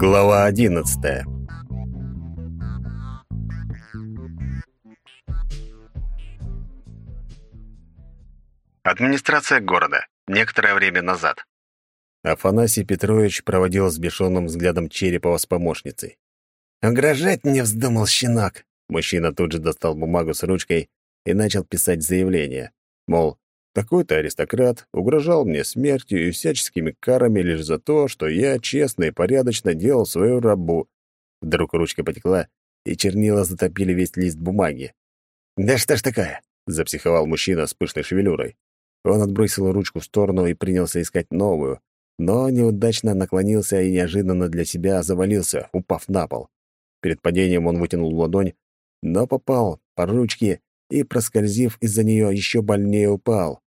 Глава одиннадцатая. Администрация города. Некоторое время назад. Афанасий Петрович проводил взбешенным взглядом Черепова с помощницей. «Угрожать мне вздумал щенок!» Мужчина тут же достал бумагу с ручкой и начал писать заявление. Мол, такой-то аристократ угрожал мне смертью и всяческими карами лишь за то, что я честно и порядочно делал свою рабу. Вдруг ручка потекла, и чернила затопили весь лист бумаги. «Да что ж такое?» — запсиховал мужчина с пышной шевелюрой. Он отбросил ручку в сторону и принялся искать новую, но неудачно наклонился и неожиданно для себя завалился, упав на пол. Перед падением он вытянул ладонь, но попал по ручке и, проскользив из-за нее, еще больнее упал.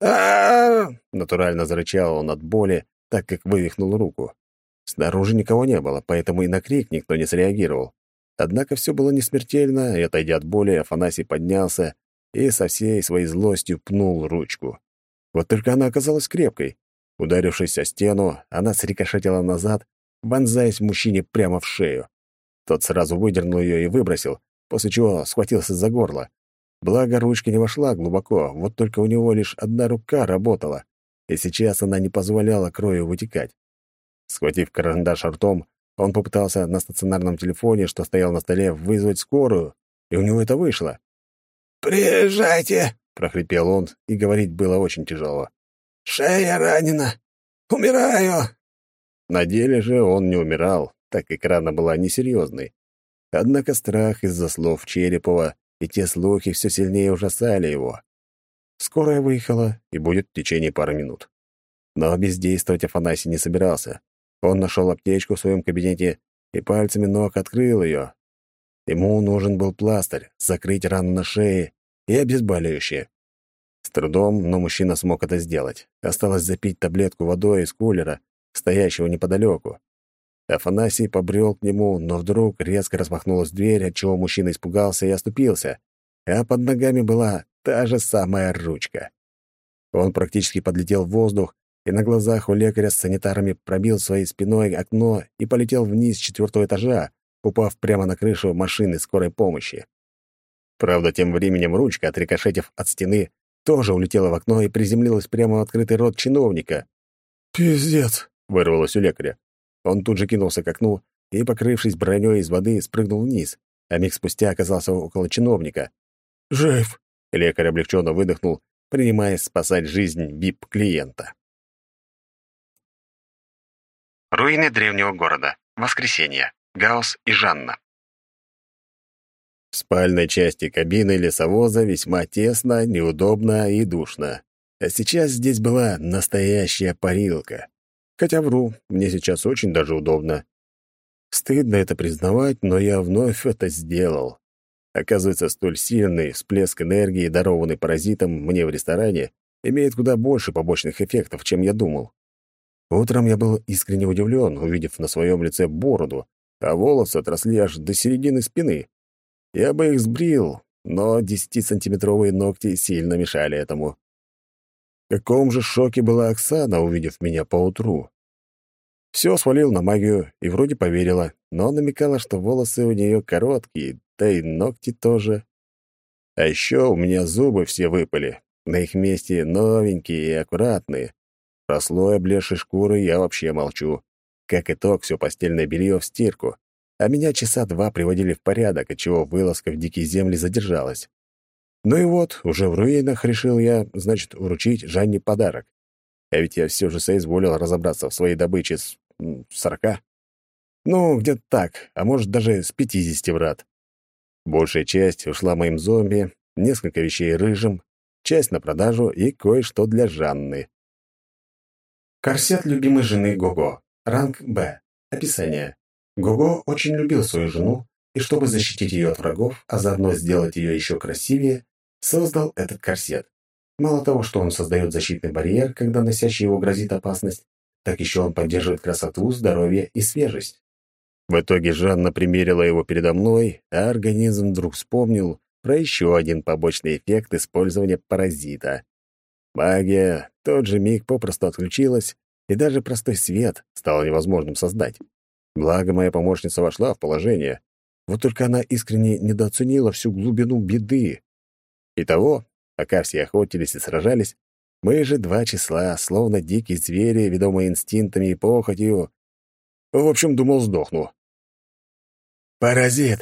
Натурально зарычал он от боли, так как вывихнул руку. Снаружи никого не было, поэтому и на крик никто не среагировал. Однако все было не смертельно, и, отойдя от боли, Афанасий поднялся и со всей своей злостью пнул ручку. Вот только она оказалась крепкой. Ударившись о стену, она срикошетила назад, вонзаясь мужчине прямо в шею. Тот сразу выдернул ее и выбросил, после чего схватился за горло. Благо, ручка не вошла глубоко, вот только у него лишь одна рука работала, и сейчас она не позволяла кровью вытекать. Схватив карандаш ртом, он попытался на стационарном телефоне, что стоял на столе, вызвать скорую, и у него это вышло. «Приезжайте!» — прохрипел он, и говорить было очень тяжело. «Шея ранена! Умираю!» На деле же он не умирал, так как рана была несерьезной. Однако страх из-за слов Черепова и те слухи все сильнее ужасали его. Скорая выехала и будет в течение пары минут. Но бездействовать Афанасий не собирался. Он нашел аптечку в своем кабинете и пальцами ног открыл ее. Ему нужен был пластырь, закрыть рану на шее и обезболивающее. С трудом, но мужчина смог это сделать. Осталось запить таблетку водой из кулера, стоящего неподалеку. Афанасий побрел к нему, но вдруг резко распахнулась дверь, отчего мужчина испугался и оступился, а под ногами была та же самая ручка. Он практически подлетел в воздух, и на глазах у лекаря с санитарами пробил своей спиной окно и полетел вниз с четвертого этажа, упав прямо на крышу машины скорой помощи. Правда, тем временем ручка, отрикошетив от стены, тоже улетела в окно и приземлилась прямо в открытый рот чиновника. «Пиздец!» — вырвалось у лекаря. Он тут же кинулся к окну и, покрывшись броней из воды, спрыгнул вниз, а миг спустя оказался около чиновника. «Жив!» — лекарь облегченно выдохнул, принимаясь спасать жизнь ВИП-клиента. Руины древнего города. Воскресенье. Гаус и Жанна. В спальной части кабины лесовоза весьма тесно, неудобно и душно. А сейчас здесь была настоящая парилка. Хотя вру, мне сейчас очень даже удобно. Стыдно это признавать, но я вновь это сделал. Оказывается, столь сильный всплеск энергии, дарованный паразитом мне в ресторане, имеет куда больше побочных эффектов, чем я думал. Утром я был искренне удивлен, увидев на своем лице бороду, а волосы отросли аж до середины спины. Я бы их сбрил, но десятисантиметровые ногти сильно мешали этому. Каком же шоке была Оксана, увидев меня поутру. Все свалил на магию и вроде поверила, но намекала, что волосы у нее короткие, да и ногти тоже. А еще у меня зубы все выпали, на их месте новенькие и аккуратные. Про слой облезшей шкуры я вообще молчу. Как итог, все постельное белье в стирку, а меня часа два приводили в порядок, отчего вылазка в дикие земли задержалась. Ну и вот, уже в руинах решил я, значит, вручить Жанне подарок. А ведь я все же соизволил разобраться в своей добыче с сорока. Ну, где-то так, а может, даже с пятидесяти врат. Большая часть ушла моим зомби, несколько вещей рыжим, часть на продажу и кое-что для Жанны. Корсет любимой жены Гого. Ранг Б. Описание. Гого очень любил свою жену, и чтобы защитить ее от врагов, а заодно сделать ее еще красивее, создал этот корсет. Мало того, что он создает защитный барьер, когда носящий его грозит опасность, так еще он поддерживает красоту, здоровье и свежесть. В итоге Жанна примерила его передо мной, а организм вдруг вспомнил про еще один побочный эффект использования паразита. Магия тот же миг попросту отключилась, и даже простой свет стало невозможным создать. Благо, моя помощница вошла в положение. Вот только она искренне недооценила всю глубину беды. Итого, пока все охотились и сражались, мы же два числа, словно дикие звери, ведомые инстинктами и похотью. В общем, думал, сдохну. «Паразит,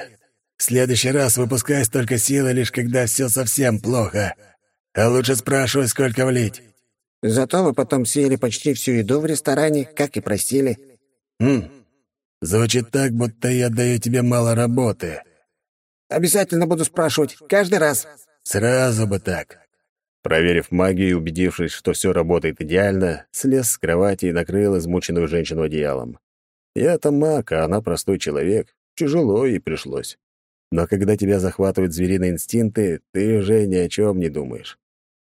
в следующий раз выпускай столько силы, лишь когда все совсем плохо. А лучше спрашивай, сколько влить». «Зато вы потом съели почти всю еду в ресторане, как и просили». «Хм, звучит так, будто я даю тебе мало работы». «Обязательно буду спрашивать, каждый раз». «Сразу бы так». Проверив магию и убедившись, что все работает идеально, слез с кровати и накрыл измученную женщину одеялом. Я-то маг, а она простой человек. Тяжело ей пришлось. Но когда тебя захватывают звериные инстинкты, ты уже ни о чем не думаешь.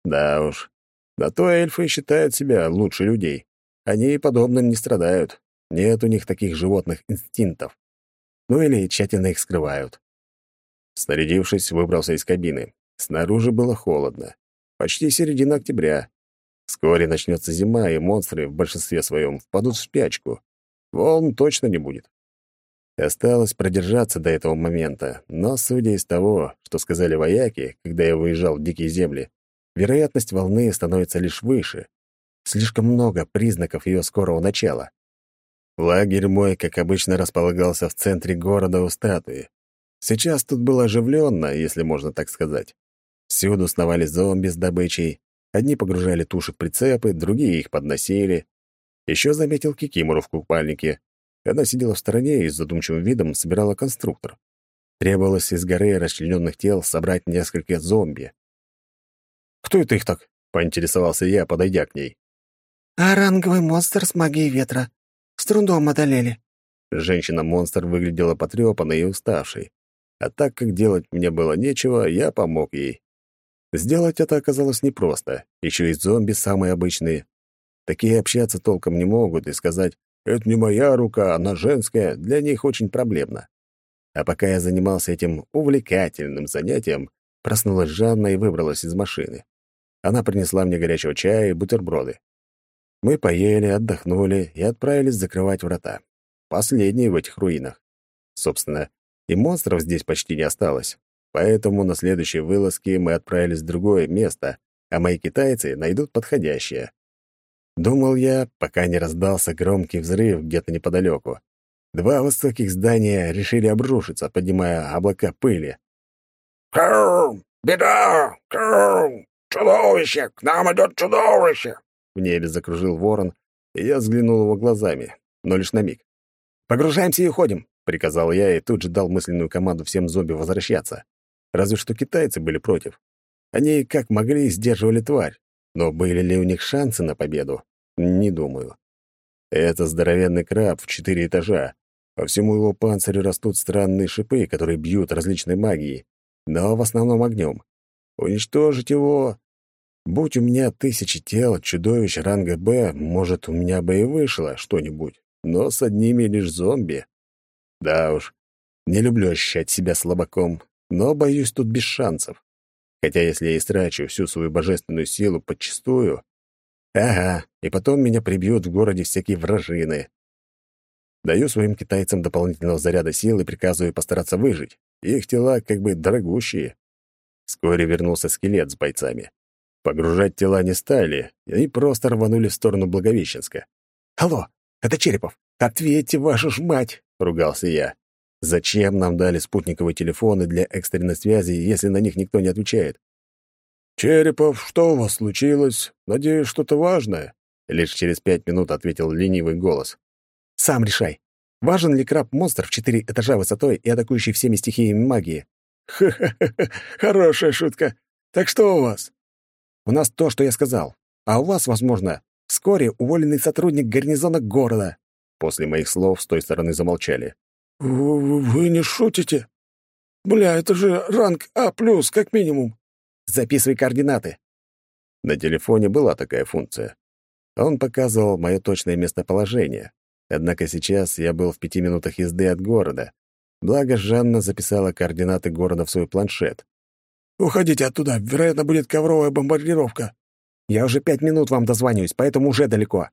Да уж. На то эльфы считают себя лучше людей. Они подобным не страдают. Нет у них таких животных инстинктов. Ну или тщательно их скрывают. Снарядившись, выбрался из кабины. Снаружи было холодно. Почти середина октября. Вскоре начнется зима, и монстры в большинстве своем впадут в спячку. Волн точно не будет. Осталось продержаться до этого момента, но, судя из того, что сказали вояки, когда я выезжал в дикие земли, вероятность волны становится лишь выше. Слишком много признаков ее скорого начала. Лагерь мой, как обычно, располагался в центре города у статуи. Сейчас тут было оживленно, если можно так сказать. Всюду сновали зомби с добычей. Одни погружали туши в прицепы, другие их подносили. Еще заметил Кикимору в купальнике. Она сидела в стороне и с задумчивым видом собирала конструктор. Требовалось из горы расчлененных тел собрать несколько зомби. «Кто это их так?» — поинтересовался я, подойдя к ней. «Оранговый монстр с магией ветра. С трудом одолели». Женщина-монстр выглядела потрепанной и уставшей. А так как делать мне было нечего, я помог ей. Сделать это оказалось непросто. Еще и зомби самые обычные. Такие общаться толком не могут и сказать «это не моя рука, она женская» для них очень проблемно. А пока я занимался этим увлекательным занятием, проснулась Жанна и выбралась из машины. Она принесла мне горячего чая и бутерброды. Мы поели, отдохнули и отправились закрывать врата. Последние в этих руинах. Собственно, и монстров здесь почти не осталось. Поэтому на следующей вылазке мы отправились в другое место, а мои китайцы найдут подходящее. Думал я, пока не раздался громкий взрыв где-то неподалеку. Два высоких здания решили обрушиться, поднимая облака пыли. «Крррр! Беда! Крррр! Чудовище! К нам идет чудовище!» В небе закружил ворон, и я взглянул его глазами, но лишь на миг. «Погружаемся и уходим!» — приказал я и тут же дал мысленную команду всем зомби возвращаться. Разве что китайцы были против. Они как могли сдерживали тварь, но были ли у них шансы на победу? Не думаю. Это здоровенный краб в четыре этажа. По всему его панцирю растут странные шипы, которые бьют различной магией, но в основном огнем. Уничтожить его... Будь у меня тысячи тел, чудовищ ранга «Б», может, у меня бы и вышло что-нибудь, но с одними лишь зомби. Да уж, не люблю ощущать себя слабаком, но боюсь тут без шансов. Хотя если я истрачу всю свою божественную силу подчистую... Ага, и потом меня прибьют в городе всякие вражины. Даю своим китайцам дополнительного заряда сил и приказываю постараться выжить. Их тела как бы дорогущие. Вскоре вернулся скелет с бойцами. Погружать тела не стали, и просто рванули в сторону Благовещенска. «Алло, это Черепов! Ответьте, вашу ж мать!» — ругался я. Зачем нам дали спутниковые телефоны для экстренной связи, если на них никто не отвечает? «Черепов, что у вас случилось? Надеюсь, что-то важное?» Лишь через пять минут ответил ленивый голос. «Сам решай. Важен ли краб-монстр в четыре этажа высотой и атакующий всеми стихиями магии?» «Ха-ха-ха! Хорошая шутка! Так что у вас?» «У нас то, что я сказал. А у вас, возможно, вскоре уволенный сотрудник гарнизона города». После моих слов с той стороны замолчали. «Вы не шутите? Бля, это же ранг А+, как минимум». «Записывай координаты». На телефоне была такая функция. Он показывал мое точное местоположение. Однако сейчас я был в пяти минутах езды от города. Благо, Жанна записала координаты города в свой планшет. «Уходите оттуда, вероятно, будет ковровая бомбардировка». «Я уже пять минут вам дозваниваюсь, поэтому уже далеко».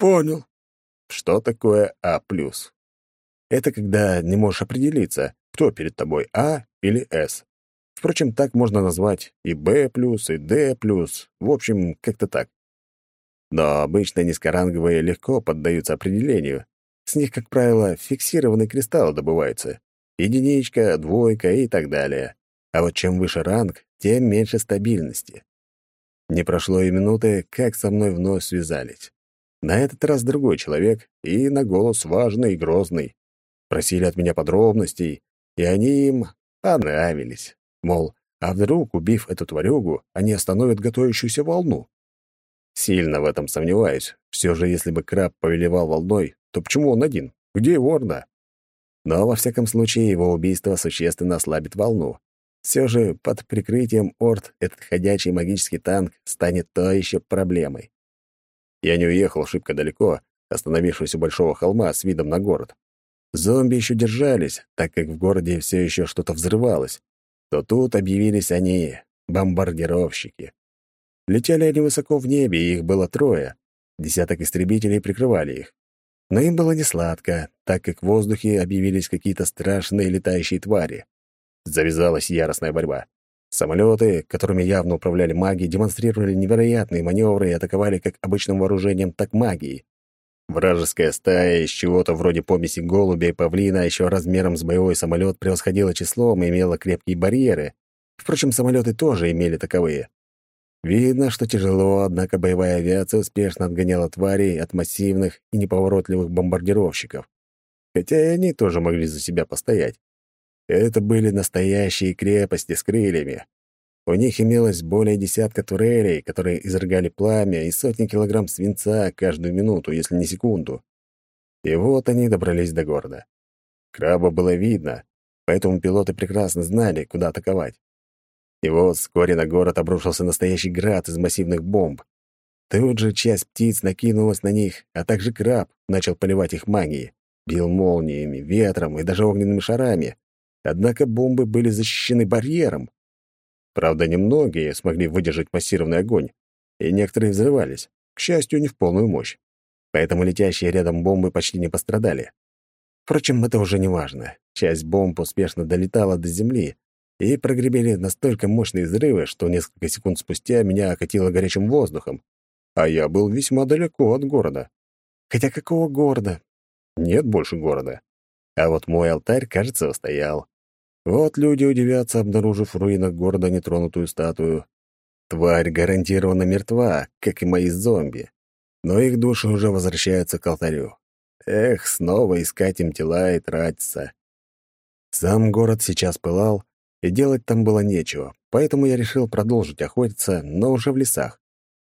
«Понял». Что такое А+. Это когда не можешь определиться, кто перед тобой, А или С. Впрочем, так можно назвать и Б+, и Д+, в общем, как-то так. Но обычно низкоранговые легко поддаются определению. С них, как правило, фиксированный кристалл добывается. Единичка, двойка и так далее. А вот чем выше ранг, тем меньше стабильности. Не прошло и минуты, как со мной вновь связались. На этот раз другой человек, и на голос важный и грозный. Просили от меня подробностей, и они им понравились. Мол, а вдруг, убив эту тварюгу, они остановят готовящуюся волну? Сильно в этом сомневаюсь. Все же, если бы краб повелевал волной, то почему он один? Где его орда? Но, во всяком случае, его убийство существенно ослабит волну. Все же под прикрытием орд этот ходячий магический танк станет то еще проблемой. Я не уехал шибко далеко, остановившись у большого холма с видом на город. Зомби еще держались, так как в городе все еще что-то взрывалось. То тут объявились они, бомбардировщики. Летели они высоко в небе, и их было трое. Десяток истребителей прикрывали их. Но им было не сладко, так как в воздухе объявились какие-то страшные летающие твари. Завязалась яростная борьба. Самолеты, которыми явно управляли маги, демонстрировали невероятные маневры и атаковали как обычным вооружением, так магией. Вражеская стая из чего-то вроде помеси голубя и павлина еще размером с боевой самолет превосходила числом и имела крепкие барьеры. Впрочем, самолеты тоже имели таковые. Видно, что тяжело, однако боевая авиация успешно отгоняла тварей от массивных и неповоротливых бомбардировщиков. Хотя и они тоже могли за себя постоять. Это были настоящие крепости с крыльями. У них имелось более десятка турелей, которые изрыгали пламя и сотни килограмм свинца каждую минуту, если не секунду. И вот они добрались до города. Краба было видно, поэтому пилоты прекрасно знали, куда атаковать. И вот вскоре на город обрушился настоящий град из массивных бомб. Тут же часть птиц накинулась на них, а также краб начал поливать их магией. Бил молниями, ветром и даже огненными шарами. Однако бомбы были защищены барьером. Правда, немногие смогли выдержать массированный огонь, и некоторые взрывались, к счастью, не в полную мощь. Поэтому летящие рядом бомбы почти не пострадали. Впрочем, это уже не важно. Часть бомб успешно долетала до земли, и прогремели настолько мощные взрывы, что несколько секунд спустя меня окатило горячим воздухом, а я был весьма далеко от города. Хотя какого города? Нет больше города. А вот мой алтарь, кажется, устоял. Вот люди удивятся, обнаружив в руинах города нетронутую статую. Тварь гарантированно мертва, как и мои зомби. Но их души уже возвращаются к алтарю. Эх, снова искать им тела и тратиться. Сам город сейчас пылал, и делать там было нечего, поэтому я решил продолжить охотиться, но уже в лесах.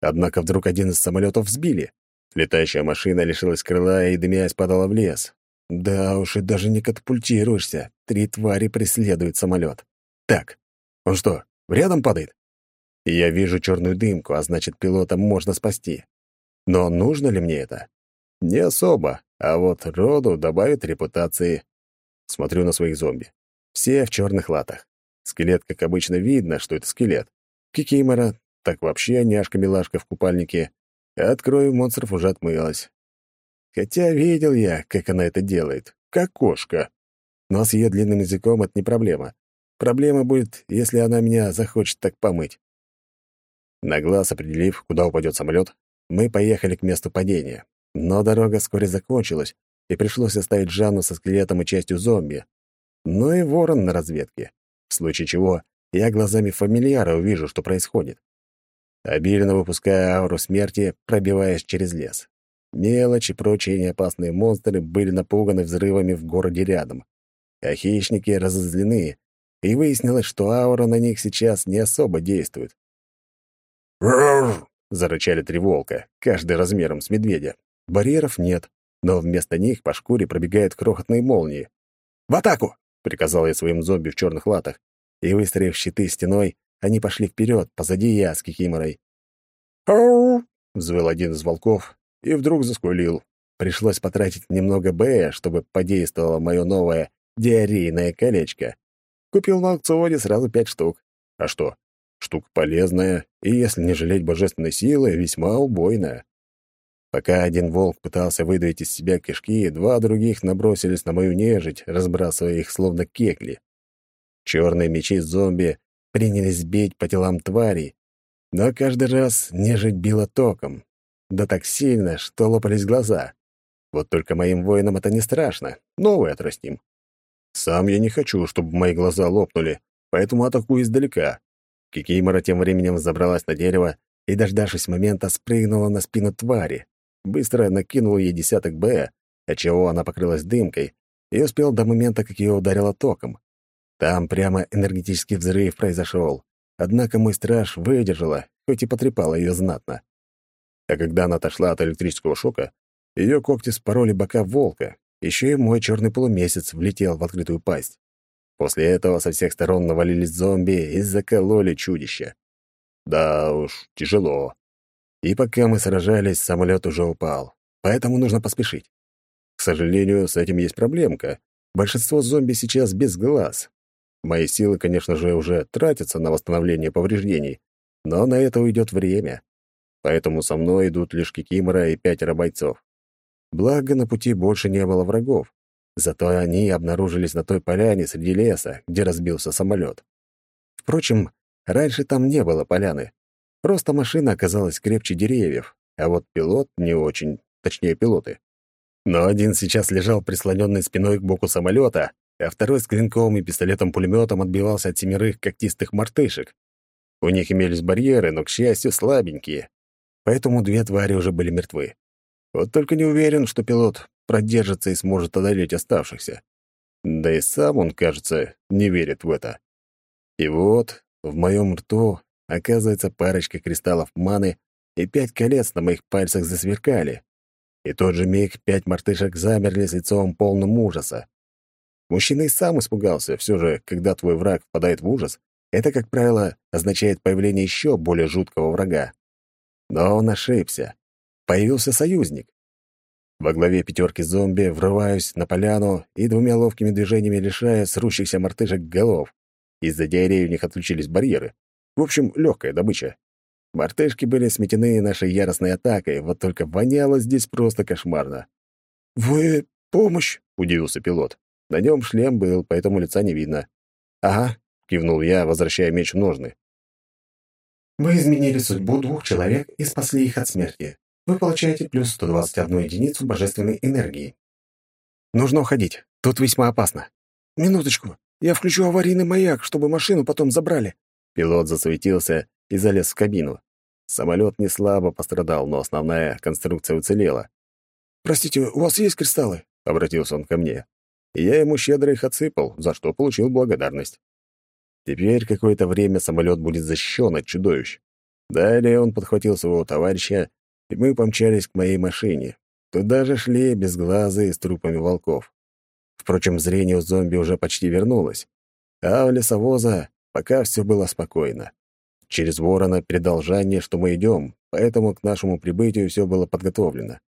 Однако вдруг один из самолетов сбили. Летающая машина лишилась крыла и, дымясь, падала в лес. Да уж, и даже не катапультируешься. Три твари преследуют самолет. Так, он что, рядом падает? Я вижу черную дымку, а значит, пилота можно спасти. Но нужно ли мне это? Не особо, а вот роду добавит репутации. Смотрю на своих зомби. Все в черных латах. Скелет, как обычно, видно, что это скелет. Кикимора, так вообще няшка-милашка в купальнике. Открою, монстров уже отмылась. Хотя видел я, как она это делает. Как кошка. Но с ее длинным языком это не проблема. Проблема будет, если она меня захочет так помыть. На глаз определив, куда упадет самолет, мы поехали к месту падения. Но дорога вскоре закончилась, и пришлось оставить Жанну со скелетом и частью зомби. Ну и ворон на разведке. В случае чего, я глазами фамильяра увижу, что происходит. Обильно выпуская ауру смерти, пробиваясь через лес. Мелочь и прочие неопасные монстры были напуганы взрывами в городе рядом. А хищники разозлены, и выяснилось, что аура на них сейчас не особо действует. «Рррр!» — зарычали три волка, каждый размером с медведя. Барьеров нет, но вместо них по шкуре пробегают крохотные молнии. «В атаку!» — приказал я своим зомби в черных латах, и, выстроив щиты стеной, они пошли вперед, позади я с кикиморой. «Ау!» — взвыл один из волков и вдруг заскулил. Пришлось потратить немного Б, чтобы подействовало мое новое диарейное колечко. Купил на аукционе сразу пять штук. А что? Штука полезная, и, если не жалеть божественной силы, весьма убойная. Пока один волк пытался выдавить из себя кишки, два других набросились на мою нежить, разбрасывая их словно кекли. Черные мечи зомби принялись бить по телам тварей, но каждый раз нежить била током. Да так сильно, что лопались глаза. Вот только моим воинам это не страшно. Новый отрастим. Сам я не хочу, чтобы мои глаза лопнули, поэтому атакую издалека. Кикимора тем временем забралась на дерево и, дождавшись момента, спрыгнула на спину твари. Быстро накинул ей десяток Б, отчего она покрылась дымкой, и успел до момента, как ее ударило током. Там прямо энергетический взрыв произошел. Однако мой страж выдержала, хоть и потрепала ее знатно. А когда она отошла от электрического шока, ее когти спороли бока волка, еще и мой черный полумесяц влетел в открытую пасть. После этого со всех сторон навалились зомби и закололи чудище. Да уж, тяжело. И пока мы сражались, самолет уже упал. Поэтому нужно поспешить. К сожалению, с этим есть проблемка. Большинство зомби сейчас без глаз. Мои силы, конечно же, уже тратятся на восстановление повреждений, но на это уйдет время. Поэтому со мной идут лишь Кикимора и пятеро бойцов. Благо, на пути больше не было врагов. Зато они обнаружились на той поляне среди леса, где разбился самолет. Впрочем, раньше там не было поляны. Просто машина оказалась крепче деревьев, а вот пилот не очень, точнее, пилоты. Но один сейчас лежал прислоненный спиной к боку самолета, а второй с клинком и пистолетом-пулеметом отбивался от семерых когтистых мартышек. У них имелись барьеры, но, к счастью, слабенькие. Поэтому две твари уже были мертвы. Вот только не уверен, что пилот продержится и сможет одолеть оставшихся. Да и сам он, кажется, не верит в это. И вот в моем рту Оказывается, парочка кристаллов маны и пять колец на моих пальцах засверкали. И тот же миг пять мартышек замерли с лицом полным ужаса. Мужчина и сам испугался. Все же, когда твой враг впадает в ужас, это, как правило, означает появление еще более жуткого врага. Но он ошибся. Появился союзник. Во главе пятерки зомби врываюсь на поляну и двумя ловкими движениями лишая срущихся мартышек голов. Из-за диареи у них отключились барьеры. В общем, легкая добыча. Мартышки были сметены нашей яростной атакой, вот только воняло здесь просто кошмарно. «Вы... помощь?» — удивился пилот. На нем шлем был, поэтому лица не видно. «Ага», — кивнул я, возвращая меч в ножны. Вы изменили судьбу двух человек и спасли их от смерти. Вы получаете плюс 121 единицу божественной энергии. Нужно уходить. Тут весьма опасно. Минуточку. Я включу аварийный маяк, чтобы машину потом забрали. Пилот засуетился и залез в кабину. Самолет не слабо пострадал, но основная конструкция уцелела. «Простите, у вас есть кристаллы?» — обратился он ко мне. Я ему щедро их отсыпал, за что получил благодарность. Теперь какое-то время самолет будет защищен от чудовищ. Далее он подхватил своего товарища, и мы помчались к моей машине. Туда же шли безглазые с трупами волков. Впрочем, зрение у зомби уже почти вернулось. А у лесовоза Пока все было спокойно. Через ворона передал Жанне, что мы идем, поэтому к нашему прибытию все было подготовлено.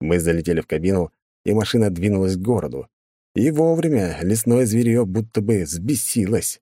Мы залетели в кабину, и машина двинулась к городу. И вовремя лесное зверье будто бы взбесилось.